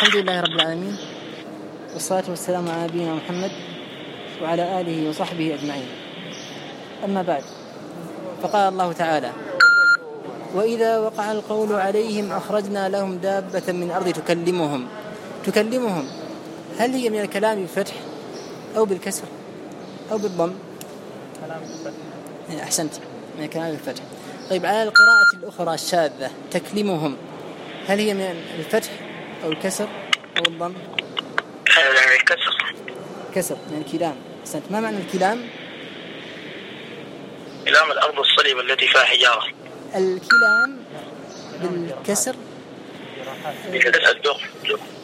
الحمد لله رب العالمين والصلاة والسلام على نبينا محمد وعلى آله وصحبه أجمعين. أما بعد فقال الله تعالى وإذا وقع القول عليهم أخرجنا لهم دابة من الأرض تكلمهم. تكلمهم هل هي من الكلام بالفتح أو بالكسر أو بالضم؟ كلام بالفتح إيه، أحسنت من الكلام بالفتح. طيب على القراءة الأخرى الشاذة تكلمهم هل هي من الفتح أو الكسر أو الضم؟ يعني كسر كسر من الكلام. أحسنت ما معنى الكلام؟ كلام الأرض الصلب التي فيها حجارة. الكلام بالكسر.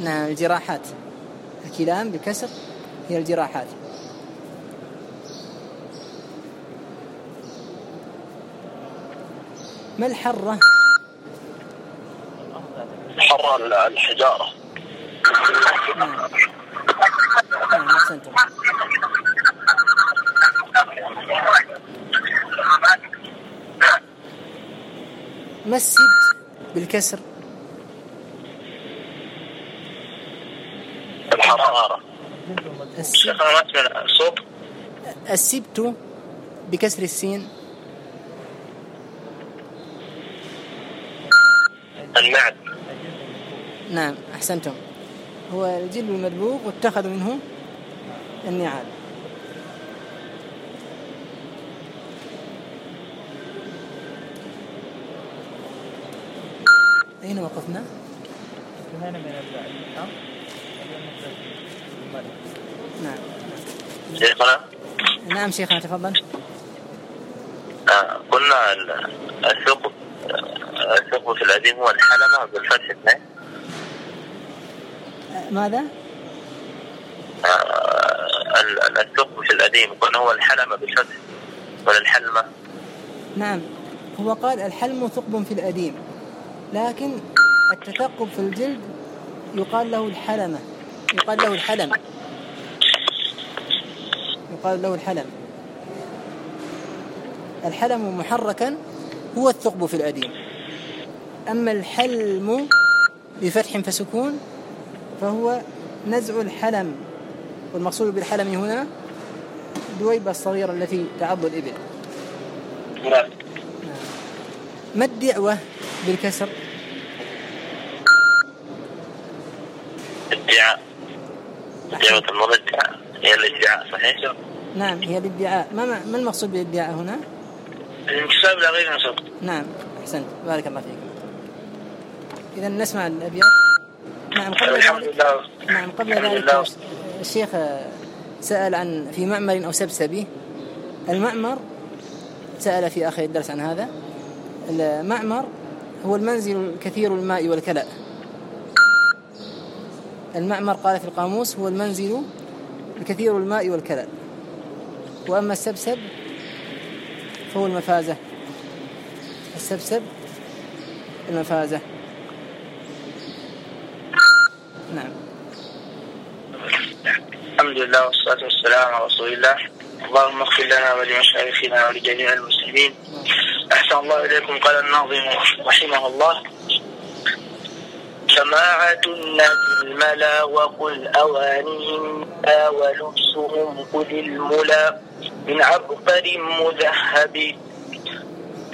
نعم الجراحات. الكلام بالكسر هي الجراحات. ما الحرة؟ حر الحجارة. نعم نعم أحسنتم ما السبت بالكسر الحرارة السبت السبت بكسر السين. المعد نعم أحسنتم. هو الجلب المدبوغ واتخذوا منه النعال. أين وقفنا؟ انتهينا من نعم. شيخنا؟ نعم شيخنا تفضل. آه، قلنا ال- الثقب آه، الثقب في القديم هو الحلمة بالفتح اثنين ماذا؟ آه، ال- ال- الثقب في القديم قلنا هو الحلمة بالفتح ولا الحلمة؟ نعم. هو قال الحلم ثقب في الأديم لكن التثقب في الجلد يقال له الحلمة يقال له الحلم. يقال له الحلم. الحلم محركا هو الثقب في الأديم أما الحلم بفتح فسكون فهو نزع الحلم والمقصود بالحلم هنا دويبة الصغيرة التي تعض الإبل. ما الدعوة بالكسر؟ ادعاء دعوة المرجع هي الادعاء صحيح؟ نعم هي الادعاء. ما ما ما المقصود بالادعاء هنا؟ الانتساب إلى غير نسب نعم أحسنت. بارك الله فيك. إذا نسمع الأبيات. نعم قبل ذلك نعم قبل ذلك. الشيخ سأل عن في معمر أو سبسبي. المعمر سأل في آخر الدرس عن هذا. المعمر هو المنزل الكثير الماء والكلأ. المعمر قال في القاموس هو المنزل الكثير الماء والكلأ. وأما السبسب فهو المفازة. السبسب المفازة نعم الحمد لله والصلاة والسلام على رسول الله. اللهم اغفر لنا ولمشايخنا ولجميع المسلمين. أحسن الله إليكم قال الناظم رحمه الله. جماعة الناس الملا وقل أوانهم ولبسهم قل الملا من عبقر مذهب.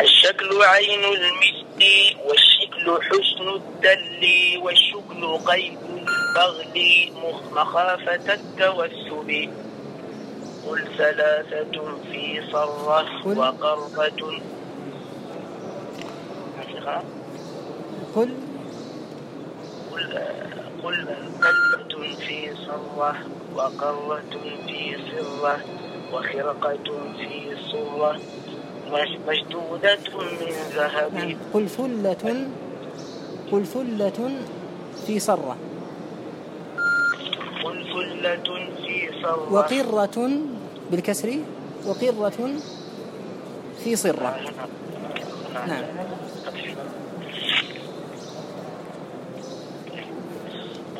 الشكل عين المثل والشكل حسن الدل والشكل قيد البغل مخ- مخافة التوسب قل ثلاثة في صرة قل. وقرة قل. قل قل كلمة في صرة وقرة في صرة وخرقة في صرة مش- مشدودة من ذهب. قل ثلة قل ثلة في صرة. ثلة في صرة وقرة بالكسر وقرة في صرة. نعم.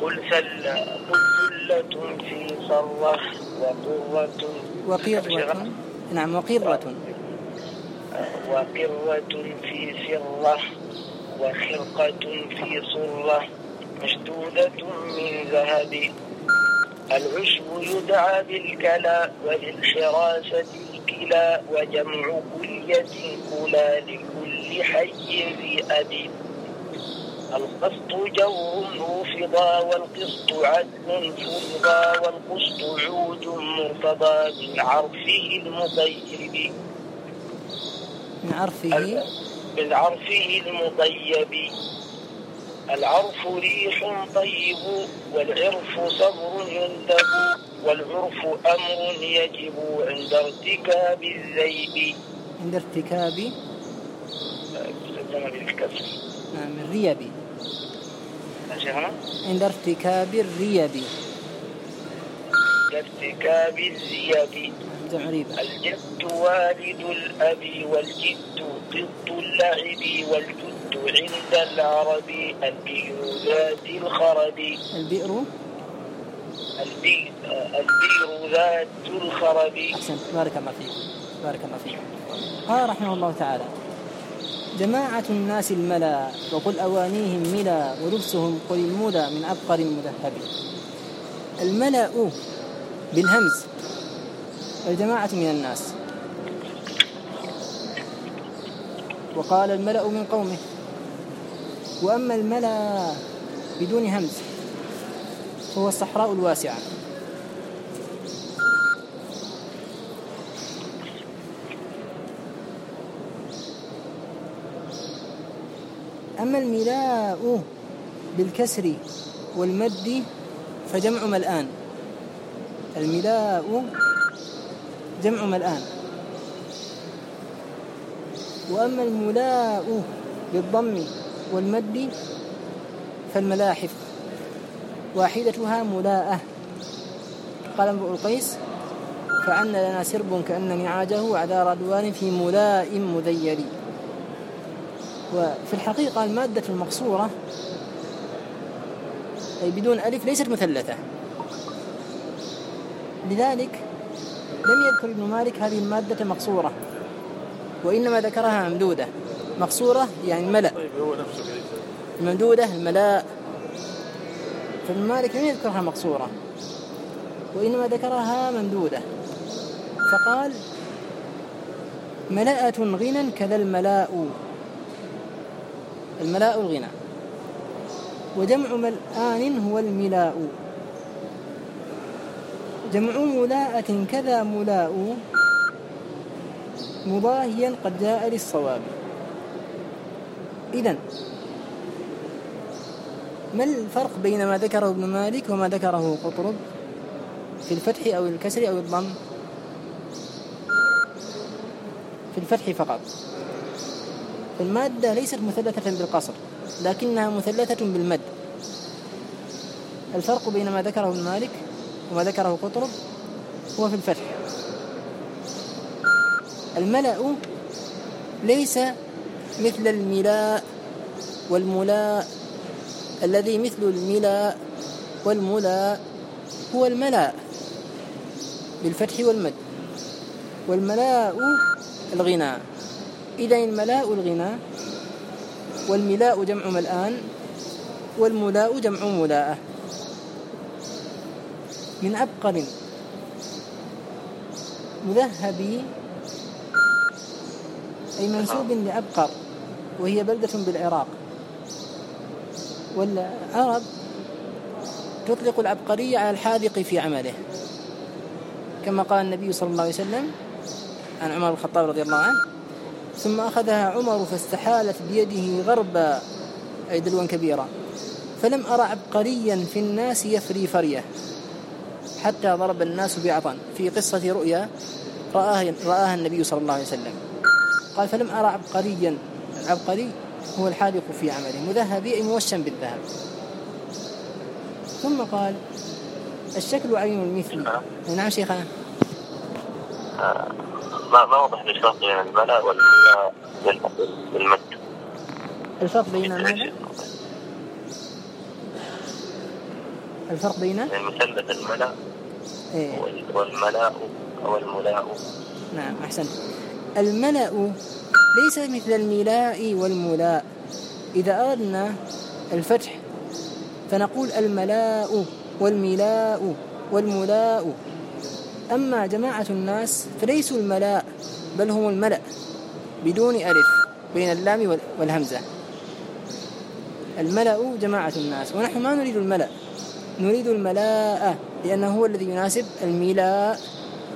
قل ثل قل ثلة في صرة وقرة. وقرة نعم وقرة. وقرة في سرة وخرقة في صرة مشدودة من ذهب. العشب يدعى بالكلا وللحراسة الكلا وجمع كلية كلا لكل حي ذي أب. القسط جور رفضا والقسط عدل فرضا والقسط عود مرتضى من عرفه المطيب. من عرفه؟ بالعرفه المطيب. العرف ريح طيب والعرف صبر يندب والعرف أمر يجب عند ارتكاب الذيب. عند ارتكاب بالكسر نعم الريب. عند ارتكاب الريب. ارتكاب الريب ريبة الجد والد الأب والجد ضد اللعب والجد عند العرب البير ذات الخرب. البئر. البي- البير ذات الخرب. أحسنت بارك الله فيك. بارك الله فيك. قال رحمه الله تعالى جماعة الناس الملا وقل أوانيهم ملا ولبسهم قل المدى من أبقر مذهب الملأ بالهمز. الجماعة من الناس. وقال الملأ من قومه وأما الملأ بدون همز هو الصحراء الواسعة. أما الملاء بالكسر والمد فجمع ملآن. الملاء جمع ملآن. وأما الملاء بالضم والمد فالملاحف. واحدتها ملاءة. قال امرؤ القيس فعن لنا سرب كأن نعاجه أعذار أدوان في ملاء مذيل. وفي الحقيقة المادة المقصورة أي بدون ألف ليست مثلثة. لذلك لم يذكر ابن مالك هذه المادة مقصورة وإنما ذكرها ممدودة. مقصورة يعني ملأ. الممدودة الملاء. فابن مالك لم يذكرها مقصورة وإنما ذكرها ممدودة. فقال ملأة غنى كذا الملاء. الملاء الغنى. وجمع ملآن هو الملاء. جمع ملاءة كذا ملاء. مضاهيا قد جاء للصواب. إذن ما الفرق بين ما ذكره ابن مالك وما ذكره قطرب؟ في الفتح أو الكسر أو الضم؟ في الفتح فقط. المادة ليست مثلثة بالقصر لكنها مثلثة بالمد. الفرق بين ما ذكره ابن مالك وما ذكره قطرب هو في الفتح. الملأ ليس مثل الملاء والملاء. الذي مثل الملاء والملاء هو الملاء بالفتح والمد. والملاء الغناء. إذا الملاء الغناء والملاء جمع ملآن والملاء جمع ملاءة. من عبقر مذهب أي منسوب لعبقر وهي بلدة بالعراق. والعرب تطلق العبقرية على الحاذق في عمله. كما قال النبي صلى الله عليه وسلم عن عمر الخطاب رضي الله عنه ثم أخذها عمر فاستحالت بيده غربا أي دلوا كبيرا فلم أرى عبقريا في الناس يفري فريه حتى ضرب الناس بعطا في قصة رؤيا رآها, رآها النبي صلى الله عليه وسلم. قال فلم أرى عبقريا العبقري هو الحاذق في عمله مذهب أي موشم بالذهب. ثم قال الشكل عين المثل. نعم شيخنا. ما ما وضح الإشراف بين الملأ بالمد الفرق بين ماذا؟ الفرق بين؟ يعني مثلث الملأ إيه. وال- والملاء. أو الملاء نعم أحسنت. الملأ ليس مثل الملاء والملاء. إذا أردنا الفتح فنقول الملاء والملاء والملاء. أما جماعة الناس فليسوا الملاء بل هم الملأ بدون ألف بين اللام وال- والهمزة. الملأ جماعة الناس ونحن ما نريد الملأ. نريد الملاء لأنه هو الذي يناسب الملاء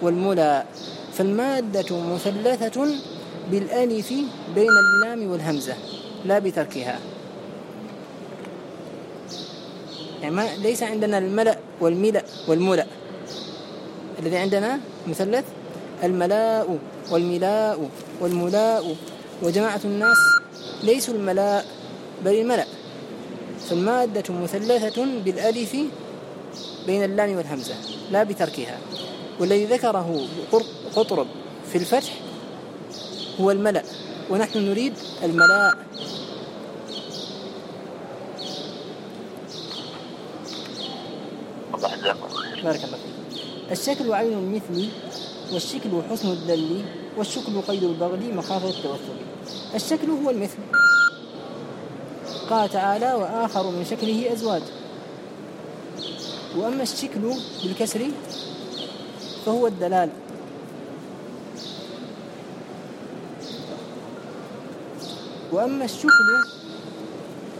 والملاء. فالمادة مثلثة بالألف بين اللام والهمزة لا بتركها. يعني ما ليس عندنا الملأ والملأ والملأ. الذي عندنا مثلث الملاء والملاء والملاء. وجماعة الناس ليسوا الملاء بل الملأ. فالمادة مثلثة بالألف بين اللام والهمزة لا بتركها. والذي ذكره قطرب في الفتح هو الملأ ونحن نريد الملاء. بارك الله فيك. الشكل عين المثل والشكل حسن الدل والشكل قيد البغل مخافة التوثب الشكل هو المثل. قال تعالى وآخر من شكله أزواج. وأما الشكل بالكسر فهو الدلال. وأما الشكل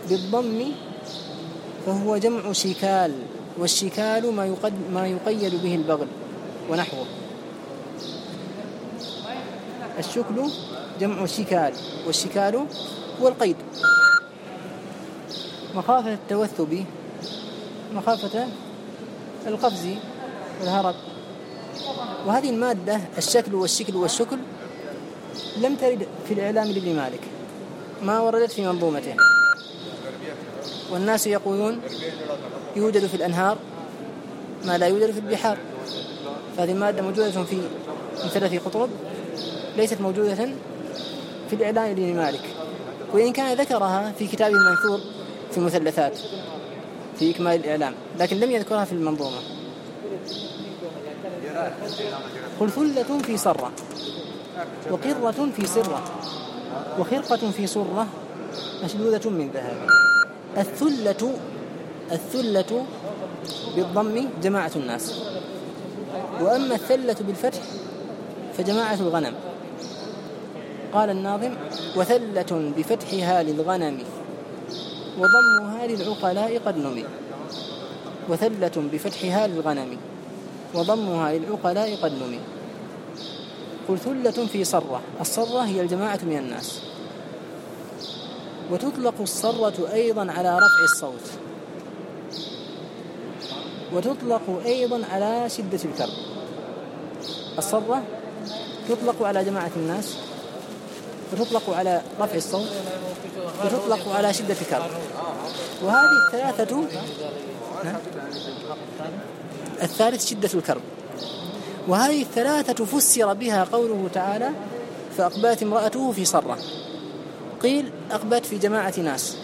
بالضم فهو جمع شكال والشكال ما يقد ما يقيد به البغل ونحوه. الشكل جمع شكال والشكال هو القيد. مخافة التوثب مخافة القفز والهرب. وهذه المادة الشكل والشكل والشكل لم ترد في الإعلام لابن مالك. ما وردت في منظومته. والناس يقولون يوجد في الأنهار ما لا يوجد في البحار. فهذه المادة موجودة في مثلث قطرب ليست موجودة في الإعلان لابن مالك. وإن كان ذكرها في كتابه المنثور في المثلثات في إكمال الإعلام لكن لم يذكرها في المنظومة. قل ثلة في سرة وقرة في سرة. وخرقة في سرة مشدودة من ذهب. الثلة الثلة بالضم جماعة الناس. وأما الثلة بالفتح فجماعة الغنم. قال الناظم وثلة بفتحها للغنم وضمها للعقلاء قد نمي. وثلة بفتحها للغنم وضمها للعقلاء قد نمي. قل ثلة في صرة. الصرة هي الجماعة من الناس. وتطلق الصرة أيضا على رفع الصوت. وتطلق أيضا على شدة الكرب. الصرة تطلق على جماعة الناس. وتطلق على رفع الصوت. وتطلق على شدة الكرب. وهذه الثلاثة. الثالث شدة الكرب. وهذه الثلاثة فسر بها قوله تعالى فأقبلت امرأته في صرة. قيل أقبلت في جماعة ناس.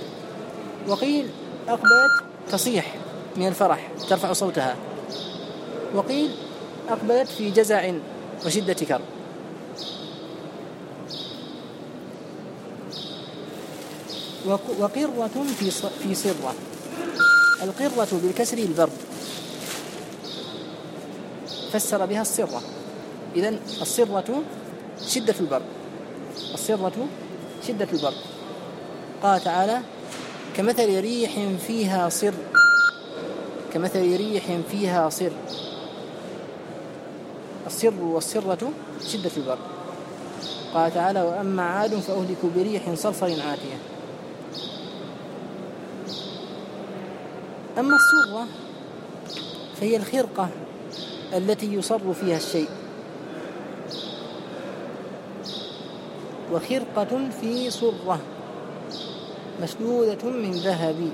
وقيل أقبلت تصيح من الفرح ترفع صوتها. وقيل أقبلت في جزع وشدة كرب. وق- وقرة في في صرة. القرة بالكسر البرد فسر بها الصرة إذا الصرة شدة البرد الصرة شدة البرد قال تعالى كمثل ريح فيها صر. كمثل ريح فيها صر. الصر والصرة شدة البرد قال تعالى وأما عاد فأهلكوا بريح صرصر عاتية. أما الصرة فهي الخرقة. التي يصر فيها الشيء. وخرقة في صرة مسدودة من ذهب.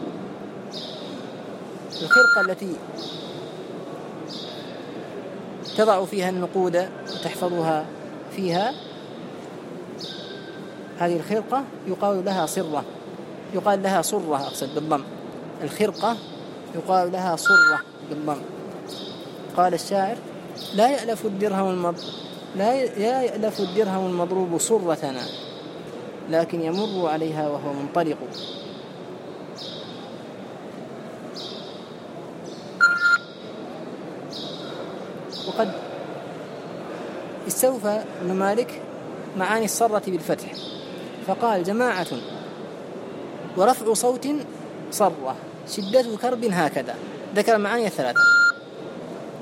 الخرقة التي تضع فيها النقود وتحفظها فيها هذه الخرقة يقال لها صرة. يقال لها صرة أقصد بالضم. الخرقة يقال لها صرة بالضم. قال الشاعر لا يألف الدرهم المضروب لا يألف الدرهم المضروب صرتنا لكن يمر عليها وهو منطلق. وقد استوفى ابن مالك معاني الصرة بالفتح فقال جماعة ورفع صوت صرة شدة كرب هكذا. ذكر معاني الثلاثة.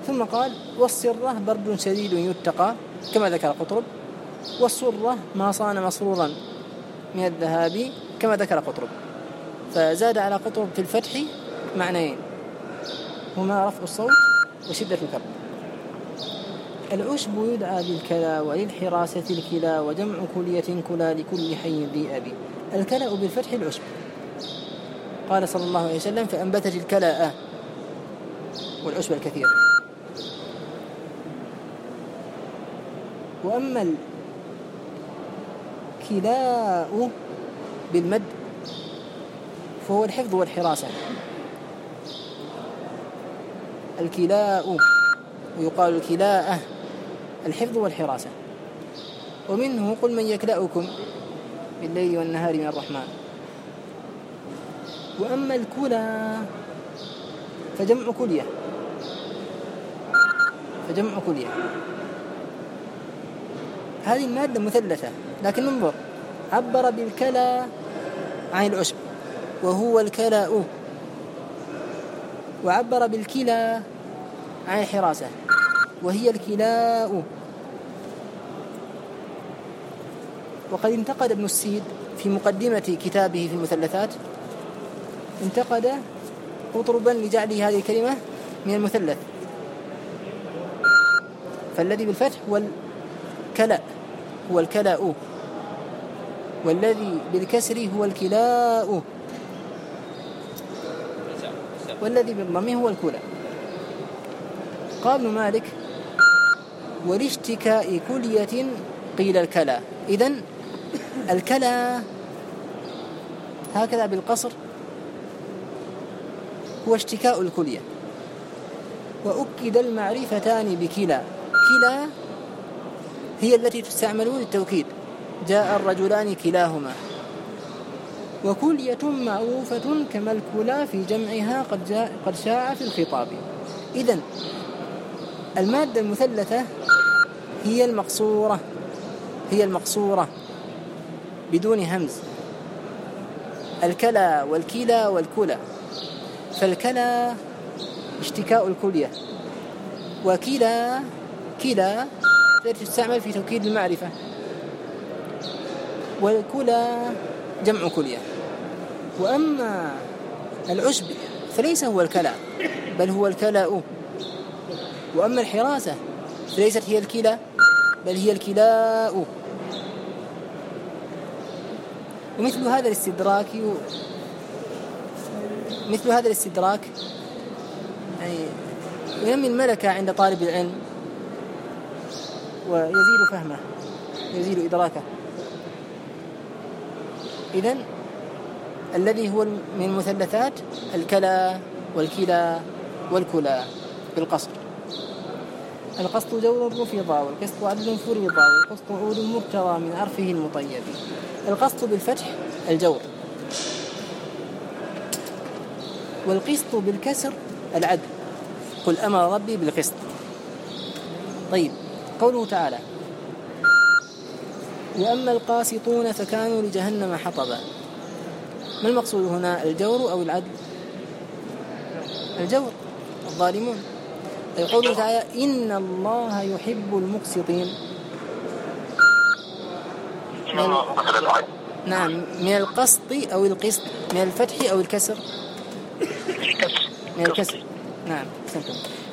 ثم قال والصرة برد شديد يتقى كما ذكر قطرب. والصرة ما صان مسرورا من الذهاب كما ذكر قطرب. فزاد على قطرب في الفتح معنيين هما رفع الصوت وشدة الكرب العشب يدعى بالكلا وللحراسة الكلا وجمع كلية كلا لكل حي ذي أبي الكلاء بالفتح العشب. قال صلى الله عليه وسلم فأنبتت الكلاء والعشب الكثير. وأما الكلاء بالمد. فهو الحفظ والحراسة. الكلاء ويقال الكلاءة الحفظ والحراسة. ومنه قل من يكلأكم بالليل والنهار من الرحمن. وأما الكلى فجمع كلية. فجمع كلية. هذه المادة مثلثة لكن انظر عبر بالكلى عن العشب وهو الكلاء وعبر بالكلى عن الحراسة وهي الكلاء. وقد انتقد ابن السيد في مقدمة كتابه في المثلثات انتقد قطربا لجعله هذه الكلمة من المثلث. فالذي بالفتح هو الكلاء. هو الكلاء. والذي بالكسر هو الكلاء. والذي بالضم هو الكلاء. قال مالك ولاشتكاء كلية قيل الكلا إذن الكلا هكذا بالقصر هو اشتكاء الكلية. وأكد المعرفتان بكلا كلا هي التي تستعمل للتوكيد. جاء الرجلان كلاهما. وكلية معروفة كما الكلا في جمعها قد, جاء قد شاع في الخطاب. إذن المادة المثلثة هي المقصورة. هي المقصورة. بدون همز. الكلا والكلا والكلا فالكلا اشتكاء الكلية. وكلا كلا التي تستعمل في توكيد المعرفة؟ والكلا جمع كلية. وأما العشب فليس هو الكلا بل هو الكلاء. وأما الحراسة فليست هي الكلى بل هي الكلاء. ومثل هذا الاستدراك مثل هذا الاستدراك يعني ينمي الملكة عند طالب العلم. ويزيد فهمه يزيد إدراكه. إذن الذي هو من المثلثات الكلا والكلا والكلا بالقصر القسط جور رفضا والقسط عدل فرضا والقسط عود مبتغى من عرفه المطيب. القسط بالفتح الجور. والقسط بالكسر العدل. قل أمر ربي بالقسط. طيب. قوله تعالى وأما القاسطون فكانوا لجهنم حطبا. ما المقصود هنا؟ الجور أو العدل؟ الجور الظالمون. قوله تعالى إن الله يحب المقسطين. من نعم من القسط أو القسط من الفتح أو الكسر. من الكسر. نعم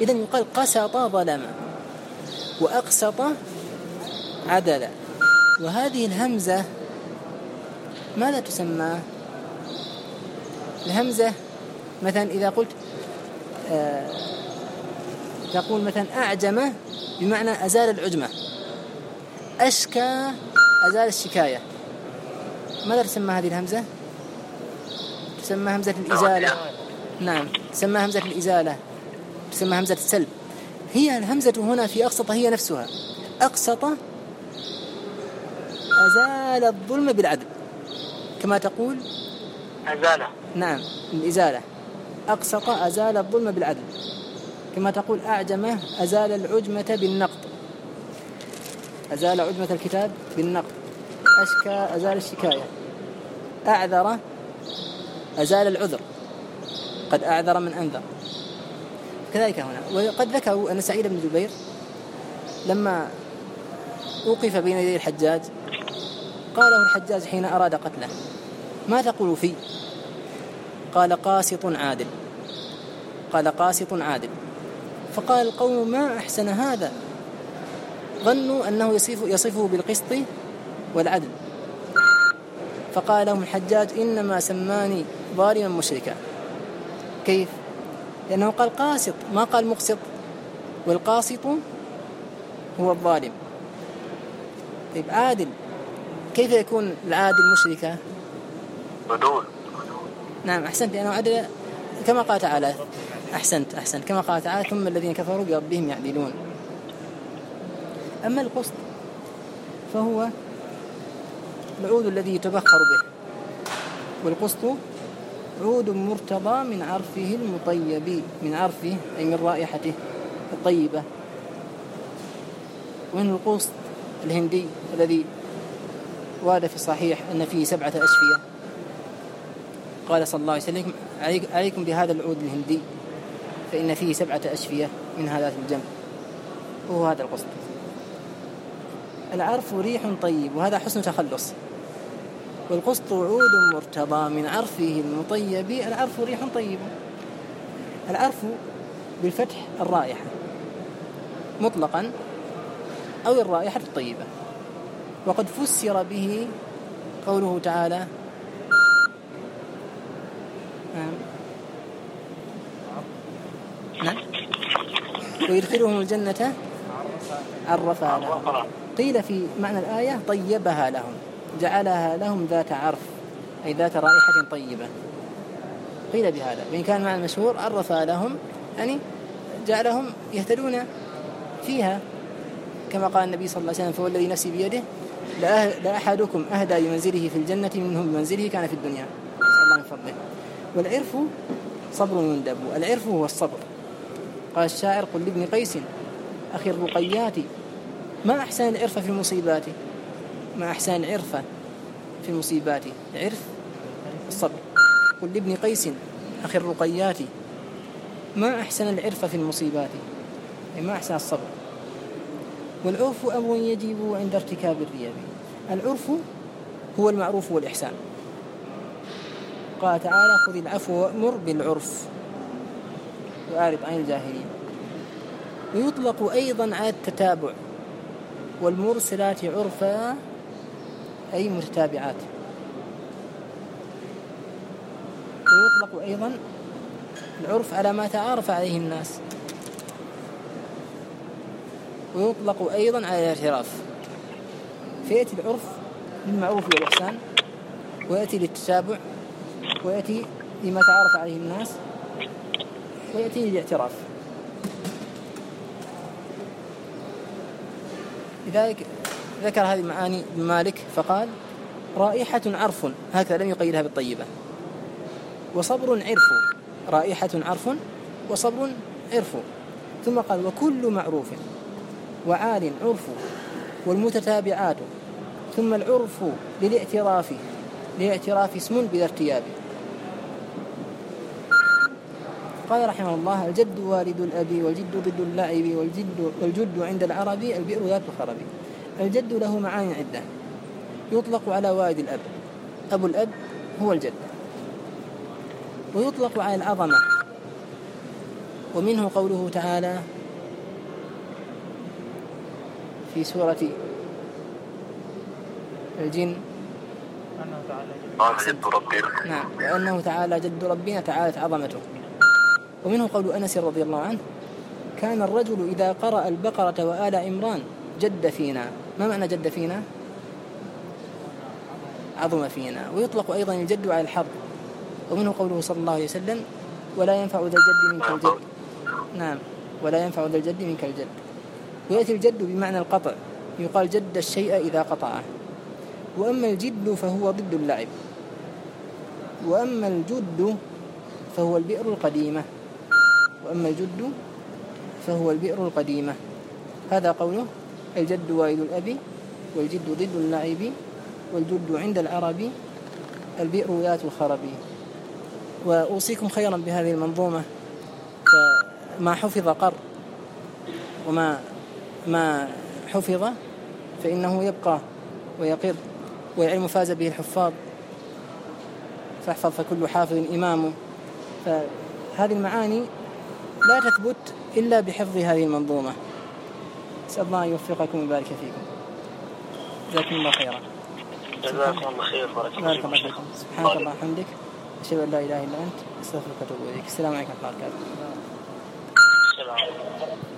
إذا يقال قسط ظلم وأقسط عدل وهذه الهمزة ماذا تسمى؟ الهمزة مثلا إذا قلت آه تقول مثلا أعجم بمعنى أزال العجمة. أشكى أزال الشكاية. ماذا تسمى هذه الهمزة؟ تسمى همزة الإزالة. نعم تسمى همزة الإزالة. تسمى همزة السلب. هي الهمزة هنا في أقسط هي نفسها. أقسط أزال الظلم بالعدل. كما تقول؟ أزالة. نعم الإزالة. أقسط أزال الظلم بالعدل. كما تقول أعجمة أزال العجمة بالنقط. أزال عجمة الكتاب بالنقط. أشكى أزال الشكاية. أعذر أزال العذر. قد أعذر من أنذر. كذلك هنا. وقد ذكروا أن سعيد بن جبير لما أوقف بين يدي الحجاج قال له الحجاج حين أراد قتله ما تقول في؟ قال قاسط عادل. قال قاسط عادل. فقال القوم ما أحسن هذا؟ ظنوا أنه يصف يصفه بالقسط والعدل. فقال لهم الحجاج إنما سماني ظالما مشركا. كيف؟ لأنه قال قاسط ما قال مقسط. والقاسط هو الظالم. طيب عادل. كيف يكون العادل مشركا؟ بدون. نعم أحسنت لأنه عدل كما قال تعالى. أحسنت أحسنت كما قال تعالى ثم الذين كفروا بربهم يعدلون. أما القسط فهو العود الذي يتبخر به والقسط عود مرتضى من عرفه المطيب من عرفه أي من رائحته الطيبة. ومن القسط الهندي الذي ورد في الصحيح أن فيه سبعة أشفية. قال صلى الله عليه وسلم عليكم بهذا العود الهندي فإن فيه سبعة أشفية من هذا الجنب وهو هذا القسط. العرف ريح طيب وهذا حسن تخلص. والقسط عود مرتضى من عرفه المطيب. العرف ريح طيب. العرف بالفتح الرائحة مطلقا أو الرائحة الطيبة. وقد فسر به قوله تعالى نعم. نعم. ويدخلهم الجنة عرفها قيل في معنى الآية طيبها لهم. جعلها لهم ذات عرف أي ذات رائحة طيبة. قيل بهذا. وإن كان معنى المشهور عرفها لهم يعني جعلهم يهتدون فيها. كما قال النبي صلى الله عليه وسلم فهو الذي نفسي بيده لأحدكم أهدى بمنزله في الجنة منه بمنزله كان في الدنيا. نسأل الله من فضله. والعرف صبر يندب العرف هو الصبر. قال الشاعر قل لابن قيس أخي الرقيات ما أحسن العرف في المصيبات ما أحسن العرف في المصيبات. العرف الصبر. قل لابن قيس أخي الرقيات ما أحسن العرف في المصيبات؟ ما أحسن الصبر. والعرف أمر يجب عند ارتكاب الرياب العرف هو المعروف والإحسان. قال تعالى خذ العفو وأمر بالعرف. وأعرض عن الجاهلين. ويطلق أيضا على التتابع. والمرسلات عرفا أي متتابعات. ويطلق أيضا العرف على ما تعارف عليه الناس. ويطلق أيضا على الاعتراف. فيأتي العرف للمعروف والإحسان ويأتي للتتابع ويأتي لما تعارف عليه الناس ويأتي للاعتراف. لذلك ذكر هذه المعاني ابن مالك فقال رائحة عرف هكذا لم يقيدها بالطيبة. وصبر عرف رائحة عرف وصبر عرف. ثم قال وكل معروف وعال عرف والمتتابعات. ثم العرف للاعتراف للاعتراف اسم بلا ارتياب. قال رحمه الله الجد والد الأب والجد ضد اللعب والجد, والجد عند العرب البئر ذات الخرب الجد له معاني عدة. يطلق على والد الأب. أبو الأب هو الجد. ويطلق على العظمة. ومنه قوله تعالى في سورة الجن. قال جد ربنا نعم. وأنه تعالى جد ربنا تعالت عظمته. ومنه قول أنس رضي الله عنه كان الرجل إذا قرأ البقرة وآل عمران جد فينا. ما معنى جد فينا؟ عظم فينا. ويطلق أيضا الجد على الحرب ومنه قوله صلى الله عليه وسلم ولا ينفع ذا الجد منك الجد. نعم. ولا ينفع ذا الجد منك الجد. ويأتي الجد بمعنى القطع. يقال جد الشيء إذا قطعه. وأما الجد فهو ضد اللعب. وأما الجد فهو البئر القديمة. وأما الجد فهو البئر القديمة. هذا قوله الجد والد الأب والجد ضد اللعب والجد عند العرب البئر ذات الخرب. وأوصيكم خيرا بهذه المنظومة. فما حفظ قر وما ما حفظ فإنه يبقى ويقر والعلم فاز به الحفاظ. فاحفظ فكل حافظ إمام. فهذه المعاني لا تثبت إلا بحفظ هذه المنظومة. أسأل الله أن يوفقكم ويبارك فيكم. جزاكم الله خيرا. جزاكم الله خير. بارك الله فيكم. سبحانك الله وبحمدك. أشهد أن لا إله إلا أنت. أستغفرك وأتوب إليك. السلام عليكم ورحمة الله وبركاته. السلام عليكم.